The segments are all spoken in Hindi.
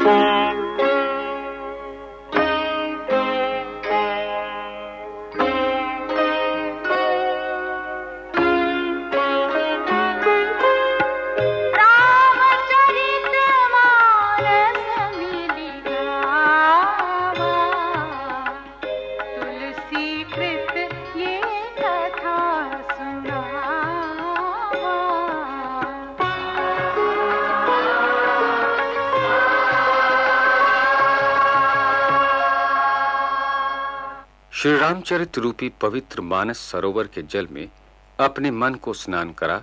Bye. श्री रामचरित रूपी पवित्र मानस सरोवर के जल में अपने मन को स्नान करा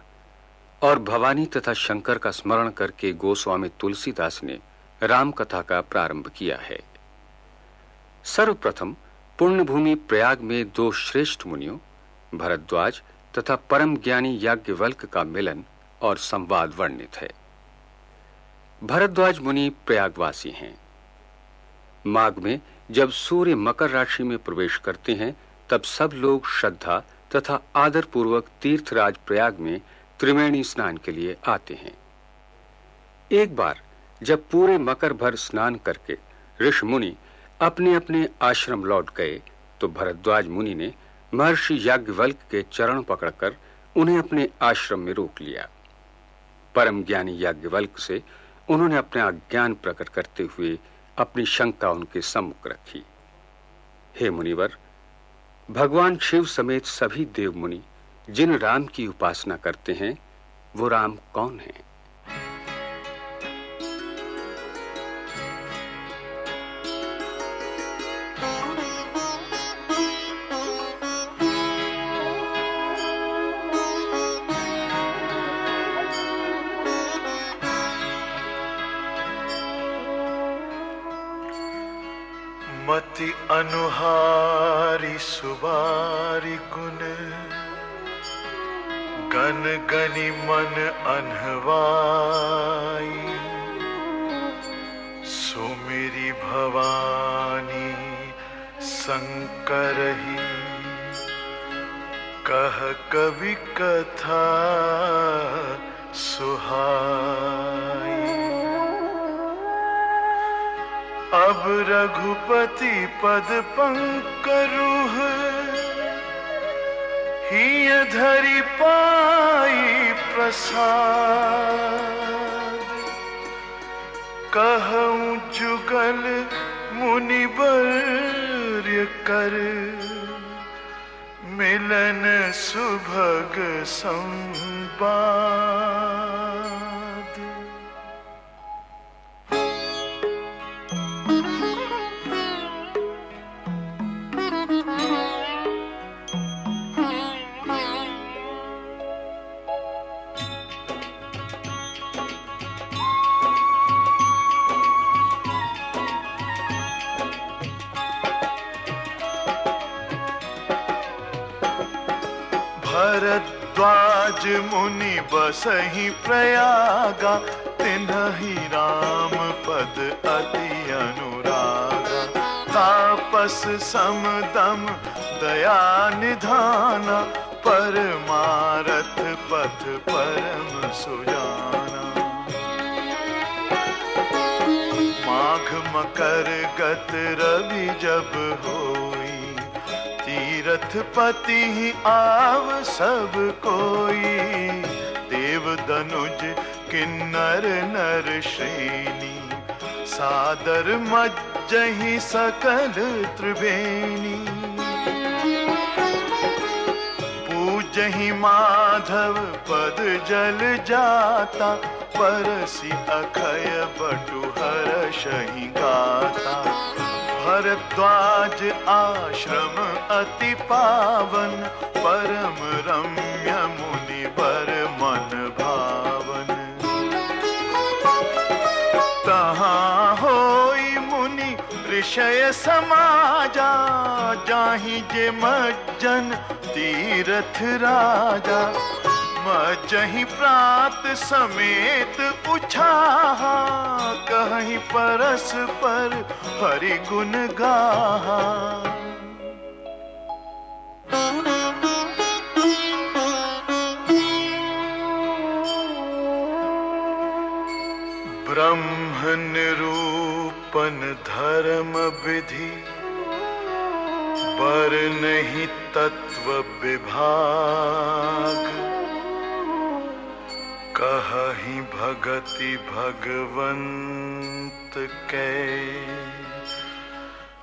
और भवानी तथा शंकर का स्मरण करके गोस्वामी तुलसीदास ने राम कथा का प्रारंभ किया है। सर्वप्रथम पुण्यभूमि प्रयाग में दो श्रेष्ठ मुनियों, भरद्वाज तथा परम ज्ञानी याज्ञवल्क का मिलन और संवाद वर्णित है। भरद्वाज मुनि प्रयागवासी हैं। माघ में जब सूर्य मकर राशि में प्रवेश करते हैं, तब सब लोग श्रद्धा तथा आदर पूर्वक तीर्थराज प्रयाग में त्रिवेणी स्नान के लिए आते हैं। एक बार जब पूरे मकर भर स्नान करके ऋषि मुनि अपने अपने आश्रम लौट गए तो भरद्वाज मुनि ने महर्षि याज्ञवल्क के चरण पकड़कर उन्हें अपने आश्रम में रोक लिया। परम ज्ञानी याज्ञवल्क से उन्होंने अपना ज्ञान प्रकट करते हुए अपनी शंका उनके सम्मुख रखी। हे मुनिवर, भगवान शिव समेत सभी देव मुनि जिन राम की उपासना करते हैं, वो राम कौन है? मति अनुहारी सुबारी गुण। गन गनि मन अनहवाई। सुमेरी भवानी, शंकर ही। कह कवि कथा सुहाई। अब रघुपति पद पंकरुह ही धरि पाई प्रसाद। कहूँ जुगल मुनि मुनिवर्य कर, मिलन सुभग संवाद। भरद्वाज मुनि बसही प्रयागा तिन्हि राम पद अति अनुरागा। तापस समदम दया निधाना, परमारथ पथ परम सुजाना। माघ मकर गत रवि जब होई तीरथ पति आव सब कोई। देव दनुज किन्नर नर श्रेणी सादर मज्जहि सकल त्रिवेणी। पूजहि माधव, पद जल जाता, परसी अखय बटु हर्षहि गाता। भरद्वाज आश्रम अति पावन, परम रम्य मुनि पर मन भावन। तहाँ होई मुनि ऋषय समाजा, जाहि जे मज्जन तीरथ राजा। मजहि प्रात समेत उछाहा कहीं परस पर हरि गुण गाहा। ब्रह्म निरूपन धर्म विधि पर नहीं तत्व विभाग। कही भगति भगवंत के।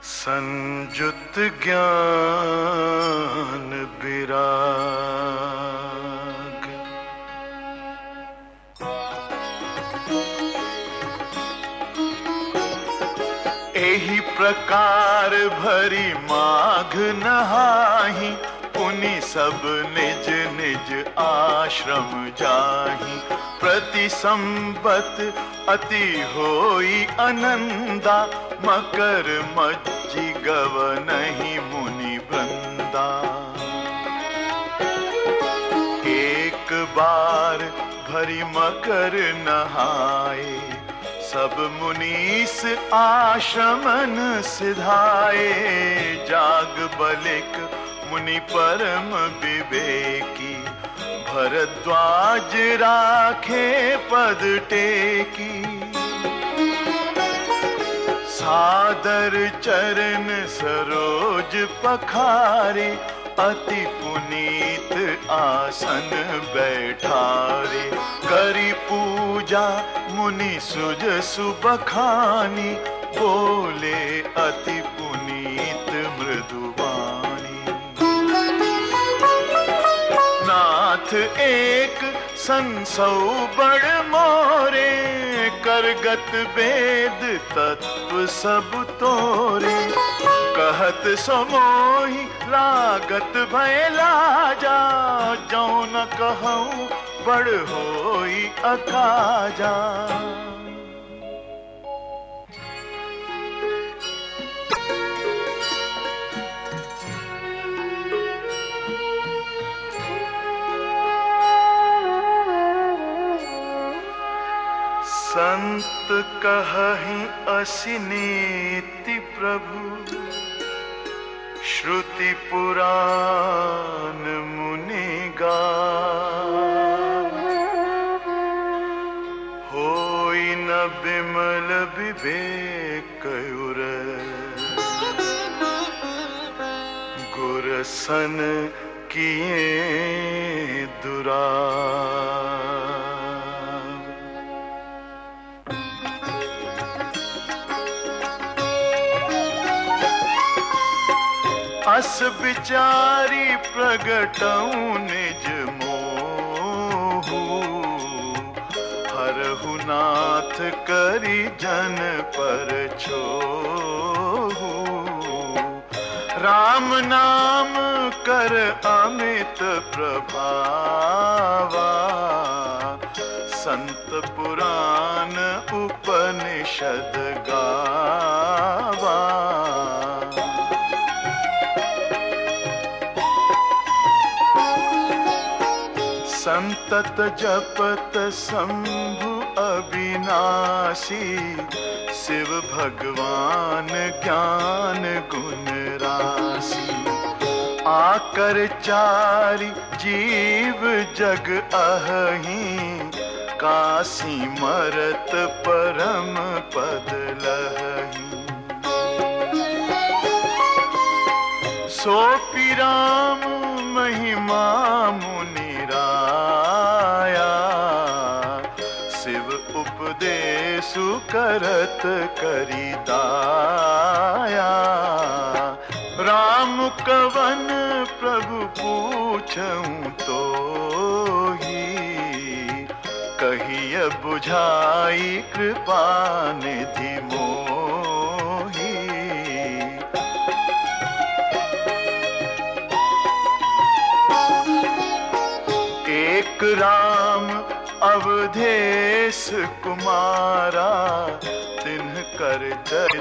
संजुत ज्ञान विराग। एही प्रकार भरी माघ नहाही पुनि सब निज निज आश्रम जाही प्रति संबत अति होई अनंदा मकर मज्जी गव नहीं मुनि वृंदा। एक बार भरी मकर नहाए, सब मुनीस आश्रमन सिधाए, जाग बलिक मुनि परम विवेकी भरद्वाज राखे पद टेकी। सादर चरण सरोज पखारे, अति पुनीत आसन बैठारे। करी पूजा मुनि सुज सुबखानी, बोले अति पुनीत एक संसौ बड़ मोरे, करगत वेद तत्व सब तोरे। कहत समोही लागत भय लाजा, जो न कहूँ बड़ होई अकाजा संत कहि असिनेति प्रभु। श्रुति पुराण मुनि गा। होई न बिमल विवेक गुरसन किए दुरा। अस विचारी प्रगटऊ निज मोहू। हरहु नाथ करी जन पर छोहू। राम नाम कर अमित प्रभावा। संत पुराण उपनिषद गावा। संतत जपत शंभु अविनाशी, शिव भगवान ज्ञान गुण राशि। आकर चारि जीव जग अहि काशी मरत परम पद लहही। सो राम महिमा उपदेशु करत करी दाया राम कवन प्रभु पूछऊं तो ही, कहिय बुझाई कृपा निधि मोही। एक राम अवधेश कुमारा तिन्ह कर चरित